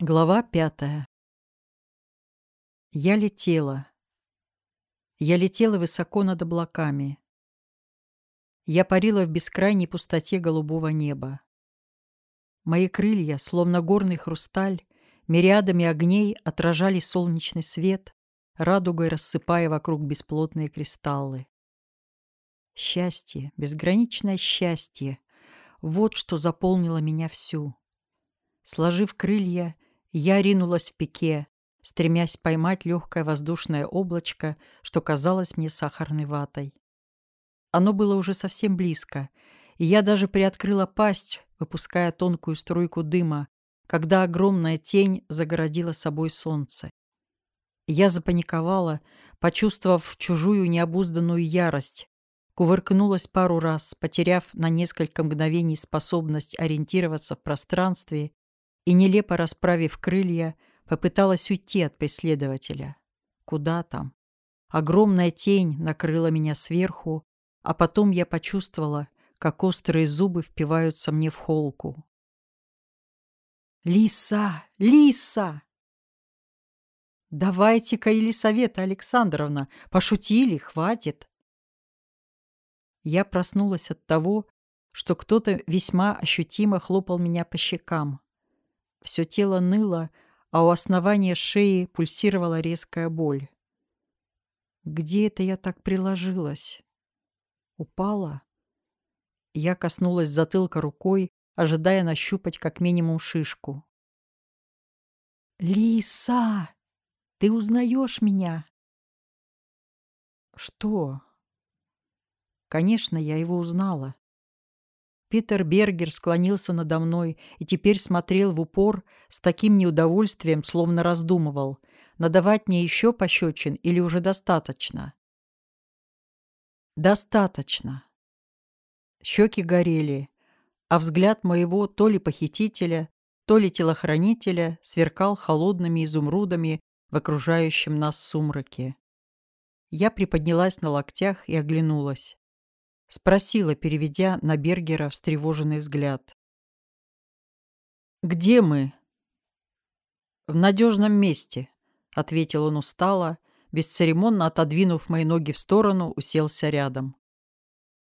Глава пятая. Я летела. Я летела высоко над облаками. Я парила в бескрайней пустоте голубого неба. Мои крылья, словно горный хрусталь, мириадами огней отражали солнечный свет, радугой рассыпая вокруг бесплотные кристаллы. Счастье, безграничное счастье — вот что заполнило меня всю. Сложив крылья, я ринулась в пике, стремясь поймать легкое воздушное облачко, что казалось мне сахарной ватой. Оно было уже совсем близко, и я даже приоткрыла пасть, выпуская тонкую струйку дыма, когда огромная тень загородила собой солнце. Я запаниковала, почувствовав чужую необузданную ярость, кувыркнулась пару раз, потеряв на несколько мгновений способность ориентироваться в пространстве и, нелепо расправив крылья, попыталась уйти от преследователя. Куда там? Огромная тень накрыла меня сверху, а потом я почувствовала, как острые зубы впиваются мне в холку. «Лиса! Лиса!» «Давайте-ка, Елисавета Александровна, пошутили, хватит!» Я проснулась от того, что кто-то весьма ощутимо хлопал меня по щекам. Все тело ныло, а у основания шеи пульсировала резкая боль. Где это я так приложилась? Упала? Я коснулась затылка рукой, ожидая нащупать как минимум шишку. «Лиса! Ты узнаешь меня?» «Что?» Конечно, я его узнала. Питер Бергер склонился надо мной и теперь смотрел в упор с таким неудовольствием, словно раздумывал, надавать мне еще пощечин или уже достаточно. Достаточно. Щеки горели, а взгляд моего то ли похитителя, то ли телохранителя сверкал холодными изумрудами в окружающем нас сумраке. Я приподнялась на локтях и оглянулась. Спросила, переведя на Бергера встревоженный взгляд. «Где мы?» «В надежном месте», — ответил он устало, бесцеремонно отодвинув мои ноги в сторону, уселся рядом.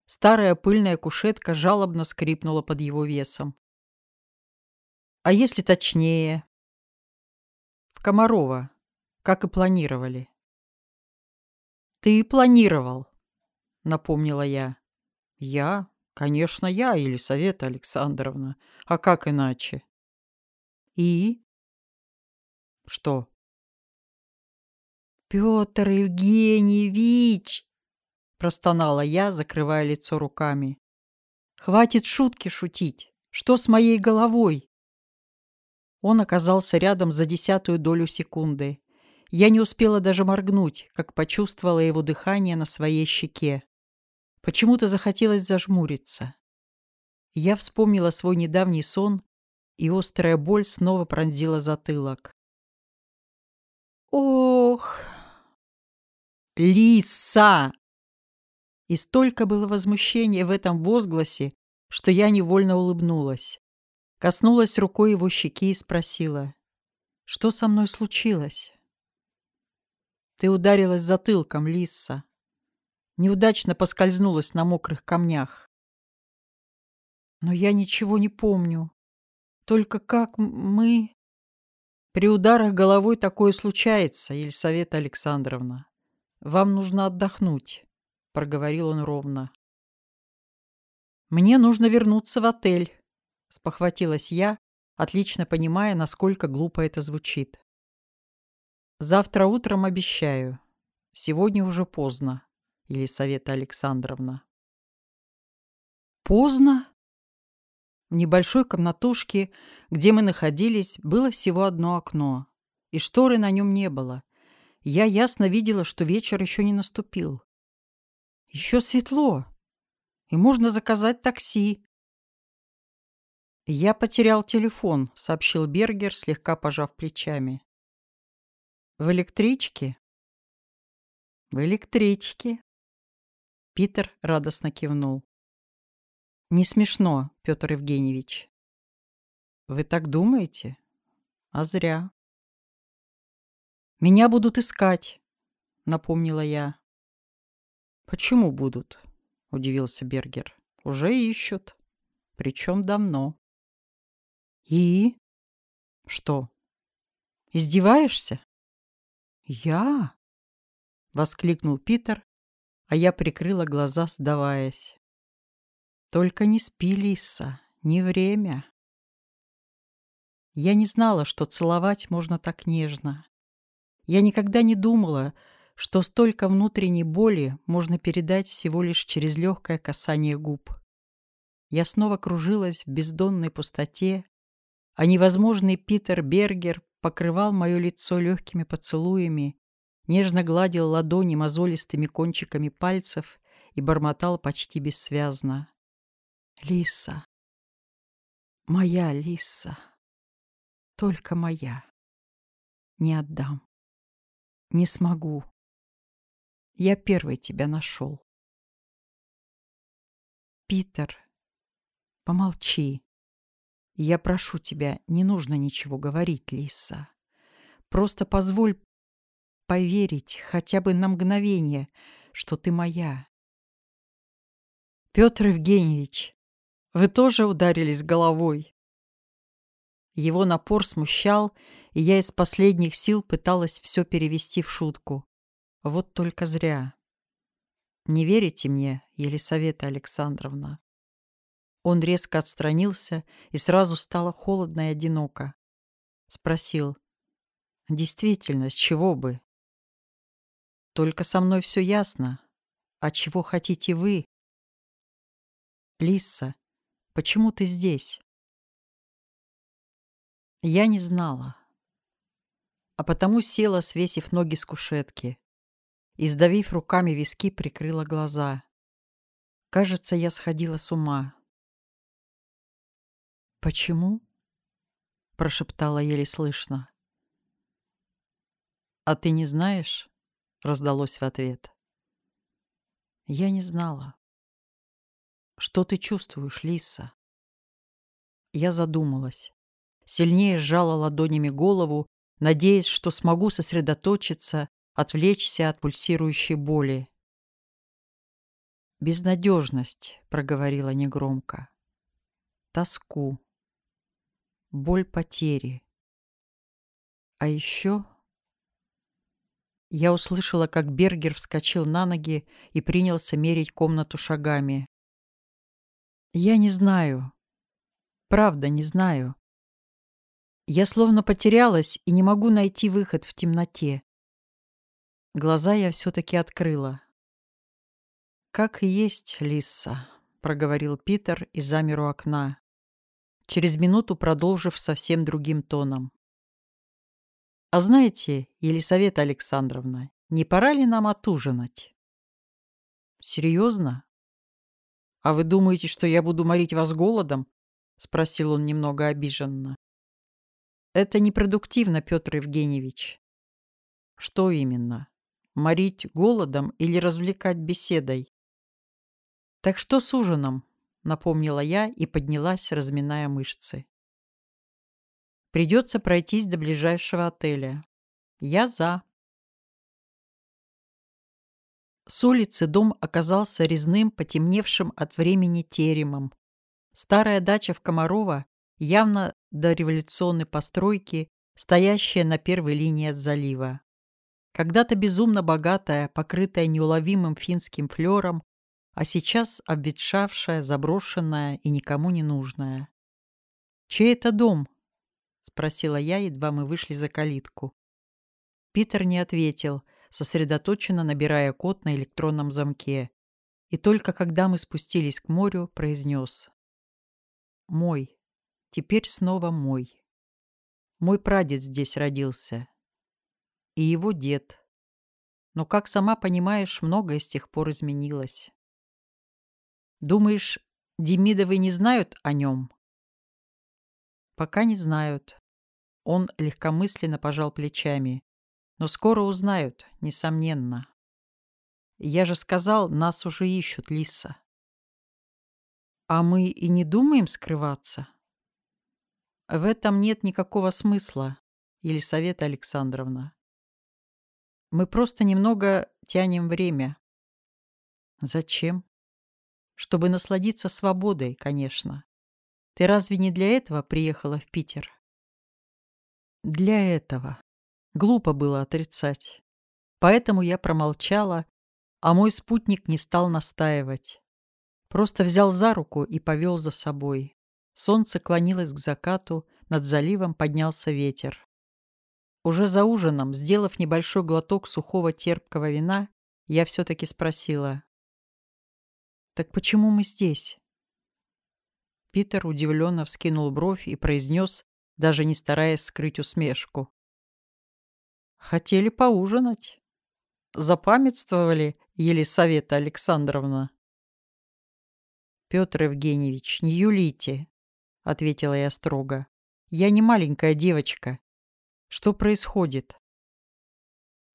Старая пыльная кушетка жалобно скрипнула под его весом. «А если точнее?» «В Комарова, как и планировали». «Ты планировал», — напомнила я. Я? Конечно, я, Елисавета Александровна. А как иначе? И? Что? Петр Евгеньевич! Простонала я, закрывая лицо руками. Хватит шутки шутить. Что с моей головой? Он оказался рядом за десятую долю секунды. Я не успела даже моргнуть, как почувствовала его дыхание на своей щеке. Почему-то захотелось зажмуриться. Я вспомнила свой недавний сон, и острая боль снова пронзила затылок. «Ох!» «Лиса!» И столько было возмущения в этом возгласе, что я невольно улыбнулась. Коснулась рукой его щеки и спросила, «Что со мной случилось?» «Ты ударилась затылком, Лиса», неудачно поскользнулась на мокрых камнях. Но я ничего не помню. Только как мы... При ударах головой такое случается, Елисавета Александровна. Вам нужно отдохнуть, — проговорил он ровно. Мне нужно вернуться в отель, — спохватилась я, отлично понимая, насколько глупо это звучит. Завтра утром обещаю. Сегодня уже поздно. Елисавета Александровна. Поздно. В небольшой комнатушке, где мы находились, было всего одно окно, и шторы на нем не было. Я ясно видела, что вечер еще не наступил. Еще светло, и можно заказать такси. «Я потерял телефон», — сообщил Бергер, слегка пожав плечами. «В электричке?» «В электричке», Питер радостно кивнул. «Не смешно, Петр Евгеньевич». «Вы так думаете?» А зря. «Меня будут искать», — напомнила я. «Почему будут?» — удивился Бергер. «Уже ищут. Причем давно». «И?» «Что? Издеваешься?» «Я?» — воскликнул Питер, а я прикрыла глаза, сдаваясь. «Только не спи, Лиса, не время». Я не знала, что целовать можно так нежно. Я никогда не думала, что столько внутренней боли можно передать всего лишь через легкое касание губ. Я снова кружилась в бездонной пустоте, а невозможный Питер Бергер покрывал мое лицо легкими поцелуями, нежно гладил ладони мозолистыми кончиками пальцев и бормотал почти бессвязно. «Лиса! Моя Лиса! Только моя! Не отдам!» Не смогу. Я первый тебя нашел. Питер, помолчи. Я прошу тебя, не нужно ничего говорить, Лиса. Просто позволь поверить хотя бы на мгновение, что ты моя. Петр Евгеньевич, вы тоже ударились головой? Его напор смущал, и я из последних сил пыталась все перевести в шутку. Вот только зря. Не верите мне, Елисавета Александровна? Он резко отстранился, и сразу стало холодно и одиноко. Спросил. Действительно, с чего бы? Только со мной все ясно. А чего хотите вы? Лиса, почему ты здесь? Я не знала. А потому села, свесив ноги с кушетки. И, сдавив руками виски, прикрыла глаза. Кажется, я сходила с ума. «Почему?» — прошептала еле слышно. «А ты не знаешь?» — раздалось в ответ. «Я не знала». «Что ты чувствуешь, Лиса?» Я задумалась сильнее сжала ладонями голову, надеясь, что смогу сосредоточиться, отвлечься от пульсирующей боли. «Безнадежность», — проговорила негромко. «Тоску. Боль потери. А еще...» Я услышала, как Бергер вскочил на ноги и принялся мерить комнату шагами. «Я не знаю. Правда, не знаю. Я словно потерялась и не могу найти выход в темноте. Глаза я все-таки открыла. «Как и есть, Лиса», — проговорил Питер и замер у окна, через минуту продолжив совсем другим тоном. «А знаете, Елисавета Александровна, не пора ли нам отужинать?» «Серьезно? А вы думаете, что я буду морить вас голодом?» — спросил он немного обиженно. Это непродуктивно, Петр Евгеньевич. Что именно? Морить голодом или развлекать беседой? Так что с ужином? Напомнила я и поднялась, разминая мышцы. Придется пройтись до ближайшего отеля. Я за. С улицы дом оказался резным, потемневшим от времени теремом. Старая дача в Комарова явно дореволюционной постройки, стоящая на первой линии от залива. Когда-то безумно богатая, покрытая неуловимым финским флером, а сейчас обветшавшая, заброшенная и никому не нужная. «Чей это дом?» — спросила я, едва мы вышли за калитку. Питер не ответил, сосредоточенно набирая код на электронном замке. И только когда мы спустились к морю, произнес. «Мой». Теперь снова мой. Мой прадед здесь родился. И его дед. Но, как сама понимаешь, многое с тех пор изменилось. Думаешь, Демидовы не знают о нем? Пока не знают. Он легкомысленно пожал плечами. Но скоро узнают, несомненно. Я же сказал, нас уже ищут, Лиса. А мы и не думаем скрываться? В этом нет никакого смысла, Елисавета Александровна. Мы просто немного тянем время. Зачем? Чтобы насладиться свободой, конечно. Ты разве не для этого приехала в Питер? Для этого. Глупо было отрицать. Поэтому я промолчала, а мой спутник не стал настаивать. Просто взял за руку и повел за собой. Солнце клонилось к закату, над заливом поднялся ветер. Уже за ужином, сделав небольшой глоток сухого терпкого вина, я все-таки спросила. «Так почему мы здесь?» Питер удивленно вскинул бровь и произнес, даже не стараясь скрыть усмешку. «Хотели поужинать. Запамятствовали, Елисавета Александровна?» «Петр Евгеньевич, не юлите», — ответила я строго. «Я не маленькая девочка. Что происходит?»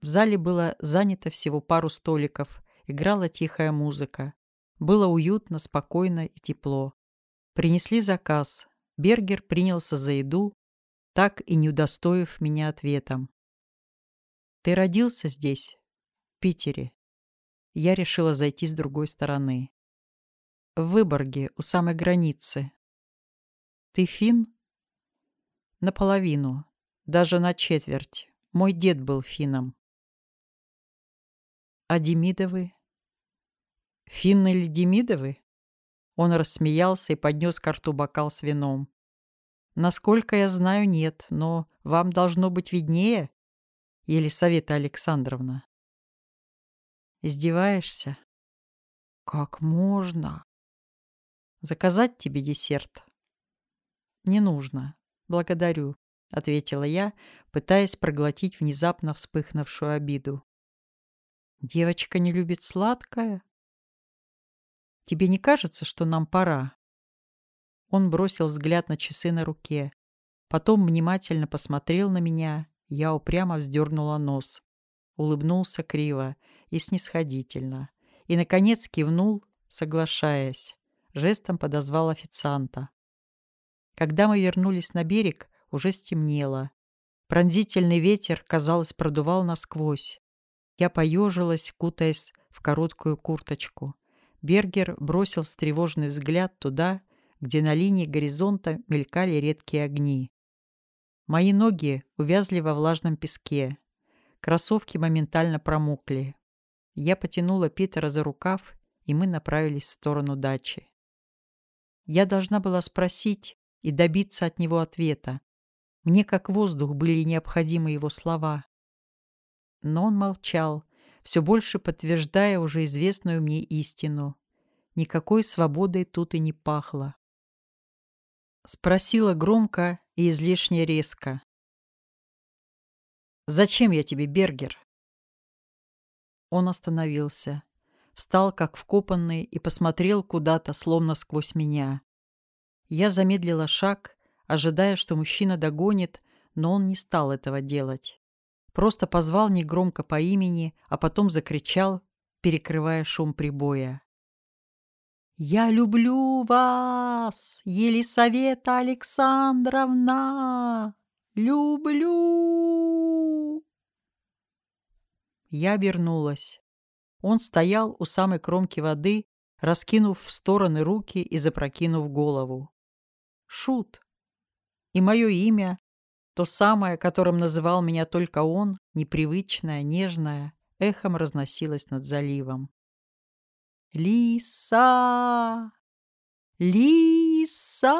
В зале было занято всего пару столиков, играла тихая музыка. Было уютно, спокойно и тепло. Принесли заказ. Бергер принялся за еду, так и не удостоив меня ответом. «Ты родился здесь, в Питере?» Я решила зайти с другой стороны. В Выборге, у самой границы. Ты фин? Наполовину. Даже на четверть. Мой дед был финном. А Демидовы? Финны или Демидовы? Он рассмеялся и поднес к рту бокал с вином. Насколько я знаю, нет, но вам должно быть виднее, Елисавета Александровна. Издеваешься? Как можно? Заказать тебе десерт?» «Не нужно. Благодарю», — ответила я, пытаясь проглотить внезапно вспыхнувшую обиду. «Девочка не любит сладкое?» «Тебе не кажется, что нам пора?» Он бросил взгляд на часы на руке. Потом внимательно посмотрел на меня. Я упрямо вздернула нос. Улыбнулся криво и снисходительно. И, наконец, кивнул, соглашаясь жестом подозвал официанта. Когда мы вернулись на берег, уже стемнело. Пронзительный ветер, казалось, продувал насквозь. Я поежилась, кутаясь в короткую курточку. Бергер бросил встревоженный взгляд туда, где на линии горизонта мелькали редкие огни. Мои ноги увязли во влажном песке. Кроссовки моментально промокли. Я потянула Питера за рукав, и мы направились в сторону дачи. Я должна была спросить и добиться от него ответа. Мне как воздух были необходимы его слова. Но он молчал, все больше подтверждая уже известную мне истину. Никакой свободой тут и не пахло. Спросила громко и излишне резко. «Зачем я тебе, Бергер?» Он остановился встал как вкопанный и посмотрел куда-то, словно сквозь меня. Я замедлила шаг, ожидая, что мужчина догонит, но он не стал этого делать. Просто позвал негромко по имени, а потом закричал, перекрывая шум прибоя. «Я люблю вас, Елисавета Александровна! Люблю!» Я обернулась. Он стоял у самой кромки воды, раскинув в стороны руки и запрокинув голову. Шут. И мое имя, то самое, которым называл меня только он, непривычное, нежное, эхом разносилось над заливом. «Лиса! Лиса!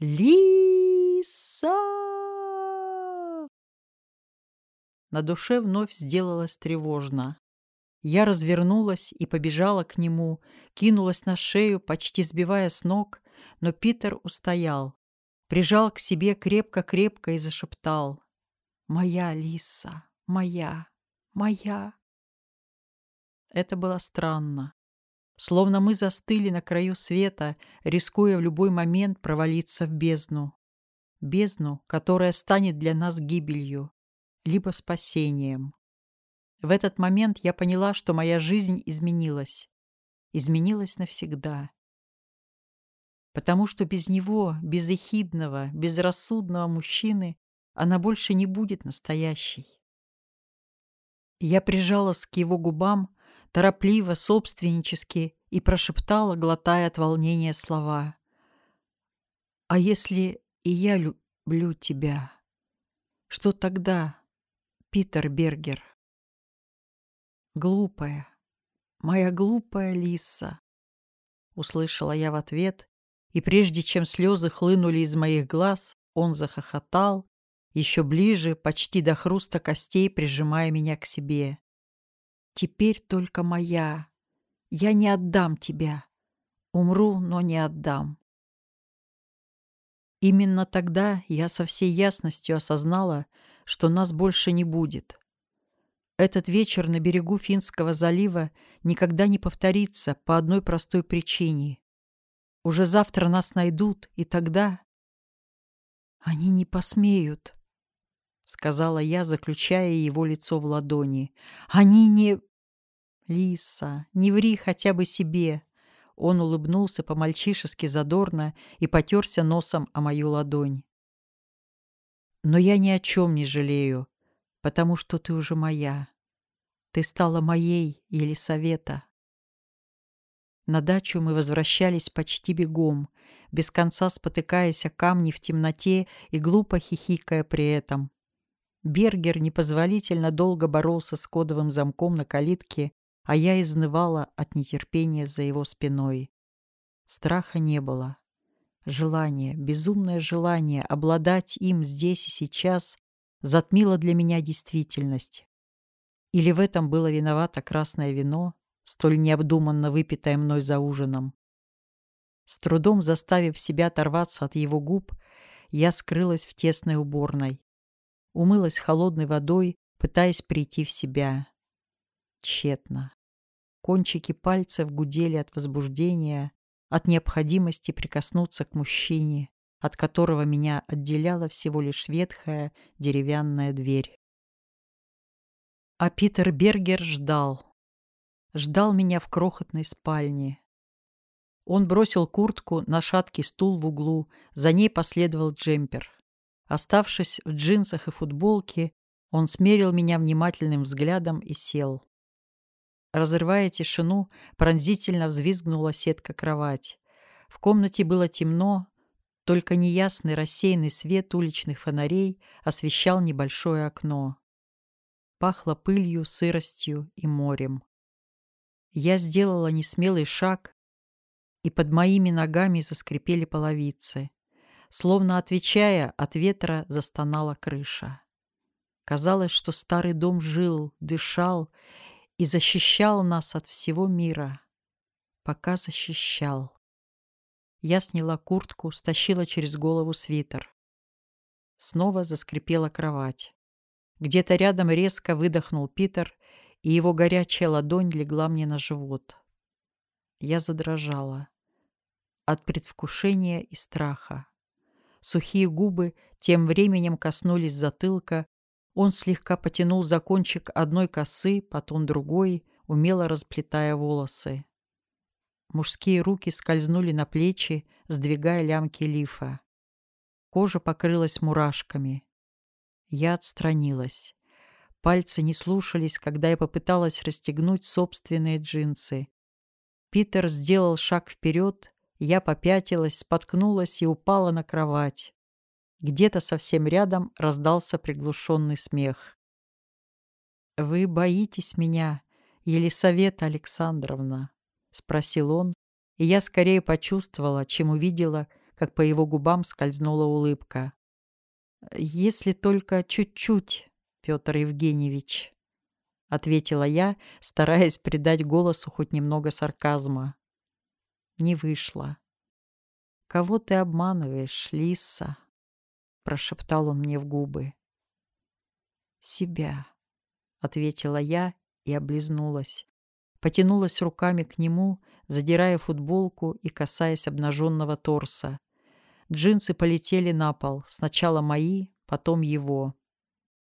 Лиса!» На душе вновь сделалось тревожно. Я развернулась и побежала к нему, кинулась на шею, почти сбивая с ног, но Питер устоял. Прижал к себе крепко-крепко и зашептал. «Моя Лиса, моя, моя». Это было странно. Словно мы застыли на краю света, рискуя в любой момент провалиться в бездну. Бездну, которая станет для нас гибелью либо спасением. В этот момент я поняла, что моя жизнь изменилась. Изменилась навсегда. Потому что без него, без ехидного, безрассудного мужчины, она больше не будет настоящей. Я прижалась к его губам, торопливо, собственнически, и прошептала, глотая от волнения слова. «А если и я люблю тебя, что тогда, Питер Бергер?» «Глупая, моя глупая лиса!» Услышала я в ответ, и прежде чем слезы хлынули из моих глаз, он захохотал, еще ближе, почти до хруста костей, прижимая меня к себе. «Теперь только моя. Я не отдам тебя. Умру, но не отдам». Именно тогда я со всей ясностью осознала, что нас больше не будет. Этот вечер на берегу Финского залива никогда не повторится по одной простой причине. Уже завтра нас найдут, и тогда... Они не посмеют, — сказала я, заключая его лицо в ладони. Они не... Лиса, не ври хотя бы себе. Он улыбнулся по-мальчишески задорно и потерся носом о мою ладонь. Но я ни о чем не жалею потому что ты уже моя. Ты стала моей, Елисавета. На дачу мы возвращались почти бегом, без конца спотыкаясь о камни в темноте и глупо хихикая при этом. Бергер непозволительно долго боролся с кодовым замком на калитке, а я изнывала от нетерпения за его спиной. Страха не было. Желание, безумное желание обладать им здесь и сейчас затмила для меня действительность. Или в этом было виновато красное вино, столь необдуманно выпитое мной за ужином. С трудом заставив себя оторваться от его губ, я скрылась в тесной уборной. Умылась холодной водой, пытаясь прийти в себя. Тщетно. Кончики пальцев гудели от возбуждения, от необходимости прикоснуться к мужчине, от которого меня отделяла всего лишь ветхая деревянная дверь. А Питер Бергер ждал. Ждал меня в крохотной спальне. Он бросил куртку на шаткий стул в углу, за ней последовал джемпер. Оставшись в джинсах и футболке, он смерил меня внимательным взглядом и сел. Разрывая тишину, пронзительно взвизгнула сетка кровать. В комнате было темно, только неясный рассеянный свет уличных фонарей освещал небольшое окно. Пахло пылью, сыростью и морем. Я сделала несмелый шаг, и под моими ногами заскрипели половицы. Словно отвечая, от ветра застонала крыша. Казалось, что старый дом жил, дышал и защищал нас от всего мира. Пока защищал. Я сняла куртку, стащила через голову свитер. Снова заскрипела кровать. Где-то рядом резко выдохнул Питер, и его горячая ладонь легла мне на живот. Я задрожала. От предвкушения и страха. Сухие губы тем временем коснулись затылка. Он слегка потянул за кончик одной косы, потом другой, умело расплетая волосы. Мужские руки скользнули на плечи, сдвигая лямки лифа. Кожа покрылась мурашками. Я отстранилась. Пальцы не слушались, когда я попыталась расстегнуть собственные джинсы. Питер сделал шаг вперед, я попятилась, споткнулась и упала на кровать. Где-то совсем рядом раздался приглушенный смех. «Вы боитесь меня, Елисавета Александровна?» — спросил он, и я скорее почувствовала, чем увидела, как по его губам скользнула улыбка. «Если только чуть-чуть, Петр Евгеньевич», — ответила я, стараясь придать голосу хоть немного сарказма. Не вышло. «Кого ты обманываешь, Лиса?» — прошептал он мне в губы. «Себя», — ответила я и облизнулась потянулась руками к нему, задирая футболку и касаясь обнаженного торса. Джинсы полетели на пол, сначала мои, потом его.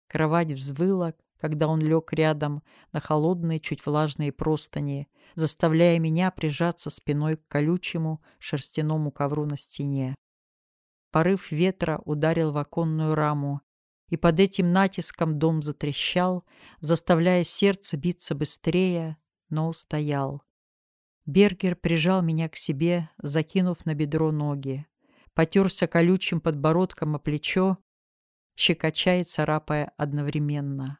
Кровать взвыла, когда он лег рядом на холодные, чуть влажные простыни, заставляя меня прижаться спиной к колючему шерстяному ковру на стене. Порыв ветра ударил в оконную раму, и под этим натиском дом затрещал, заставляя сердце биться быстрее, но устоял. Бергер прижал меня к себе, закинув на бедро ноги, потерся колючим подбородком о плечо, щекоча и царапая одновременно.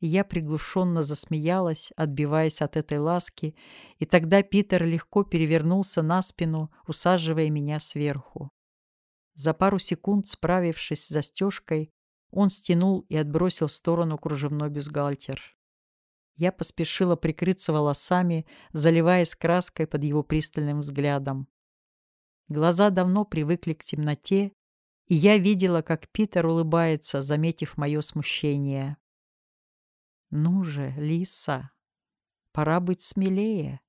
Я приглушенно засмеялась, отбиваясь от этой ласки, и тогда Питер легко перевернулся на спину, усаживая меня сверху. За пару секунд, справившись с застежкой, он стянул и отбросил в сторону кружевной бюстгальтер. Я поспешила прикрыться волосами, заливаясь краской под его пристальным взглядом. Глаза давно привыкли к темноте, и я видела, как Питер улыбается, заметив мое смущение. «Ну же, Лиса, пора быть смелее.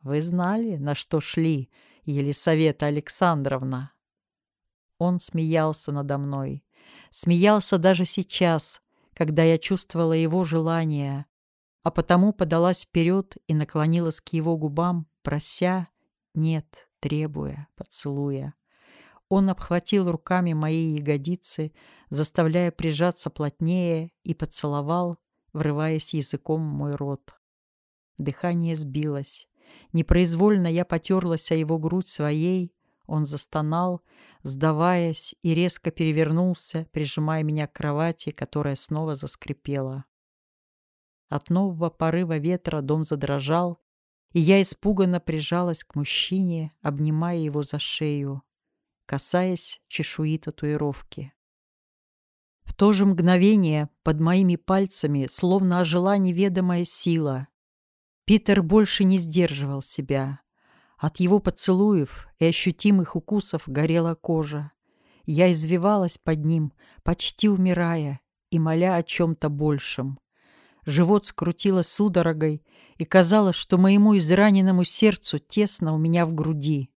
Вы знали, на что шли, Елисавета Александровна?» Он смеялся надо мной. Смеялся даже сейчас, когда я чувствовала его желание, а потому подалась вперед и наклонилась к его губам, прося, нет, требуя, поцелуя. Он обхватил руками мои ягодицы, заставляя прижаться плотнее, и поцеловал, врываясь языком в мой рот. Дыхание сбилось. Непроизвольно я потерлась о его грудь своей, он застонал, сдаваясь, и резко перевернулся, прижимая меня к кровати, которая снова заскрипела. От нового порыва ветра дом задрожал, и я испуганно прижалась к мужчине, обнимая его за шею, касаясь чешуи татуировки. В то же мгновение под моими пальцами словно ожила неведомая сила. Питер больше не сдерживал себя. От его поцелуев и ощутимых укусов горела кожа. Я извивалась под ним, почти умирая и моля о чем-то большем. Живот скрутило судорогой, и казалось, что моему израненному сердцу тесно у меня в груди.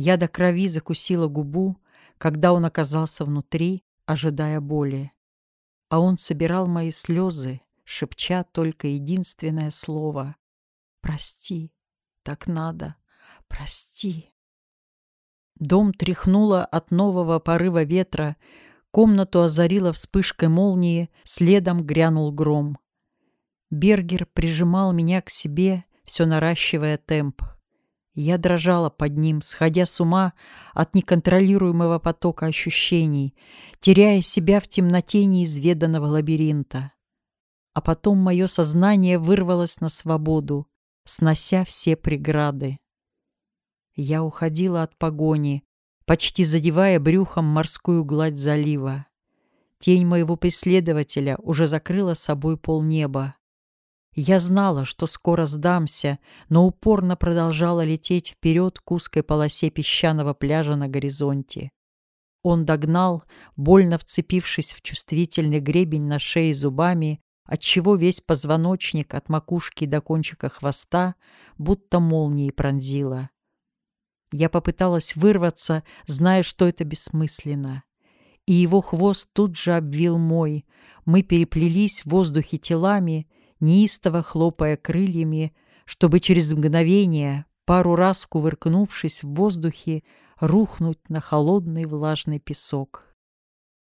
Я до крови закусила губу, когда он оказался внутри, ожидая боли. А он собирал мои слезы, шепча только единственное слово «Прости, так надо». Прости. Дом тряхнуло от нового порыва ветра, комнату озарила вспышкой молнии, следом грянул гром. Бергер прижимал меня к себе, все наращивая темп. Я дрожала под ним, сходя с ума от неконтролируемого потока ощущений, теряя себя в темноте неизведанного лабиринта. А потом мое сознание вырвалось на свободу, снося все преграды. Я уходила от погони, почти задевая брюхом морскую гладь залива. Тень моего преследователя уже закрыла собой полнеба. Я знала, что скоро сдамся, но упорно продолжала лететь вперед к узкой полосе песчаного пляжа на горизонте. Он догнал, больно вцепившись в чувствительный гребень на шее зубами, отчего весь позвоночник от макушки до кончика хвоста будто молнией пронзила. Я попыталась вырваться, зная, что это бессмысленно. И его хвост тут же обвил мой. Мы переплелись в воздухе телами, неистово хлопая крыльями, чтобы через мгновение, пару раз кувыркнувшись в воздухе, рухнуть на холодный влажный песок.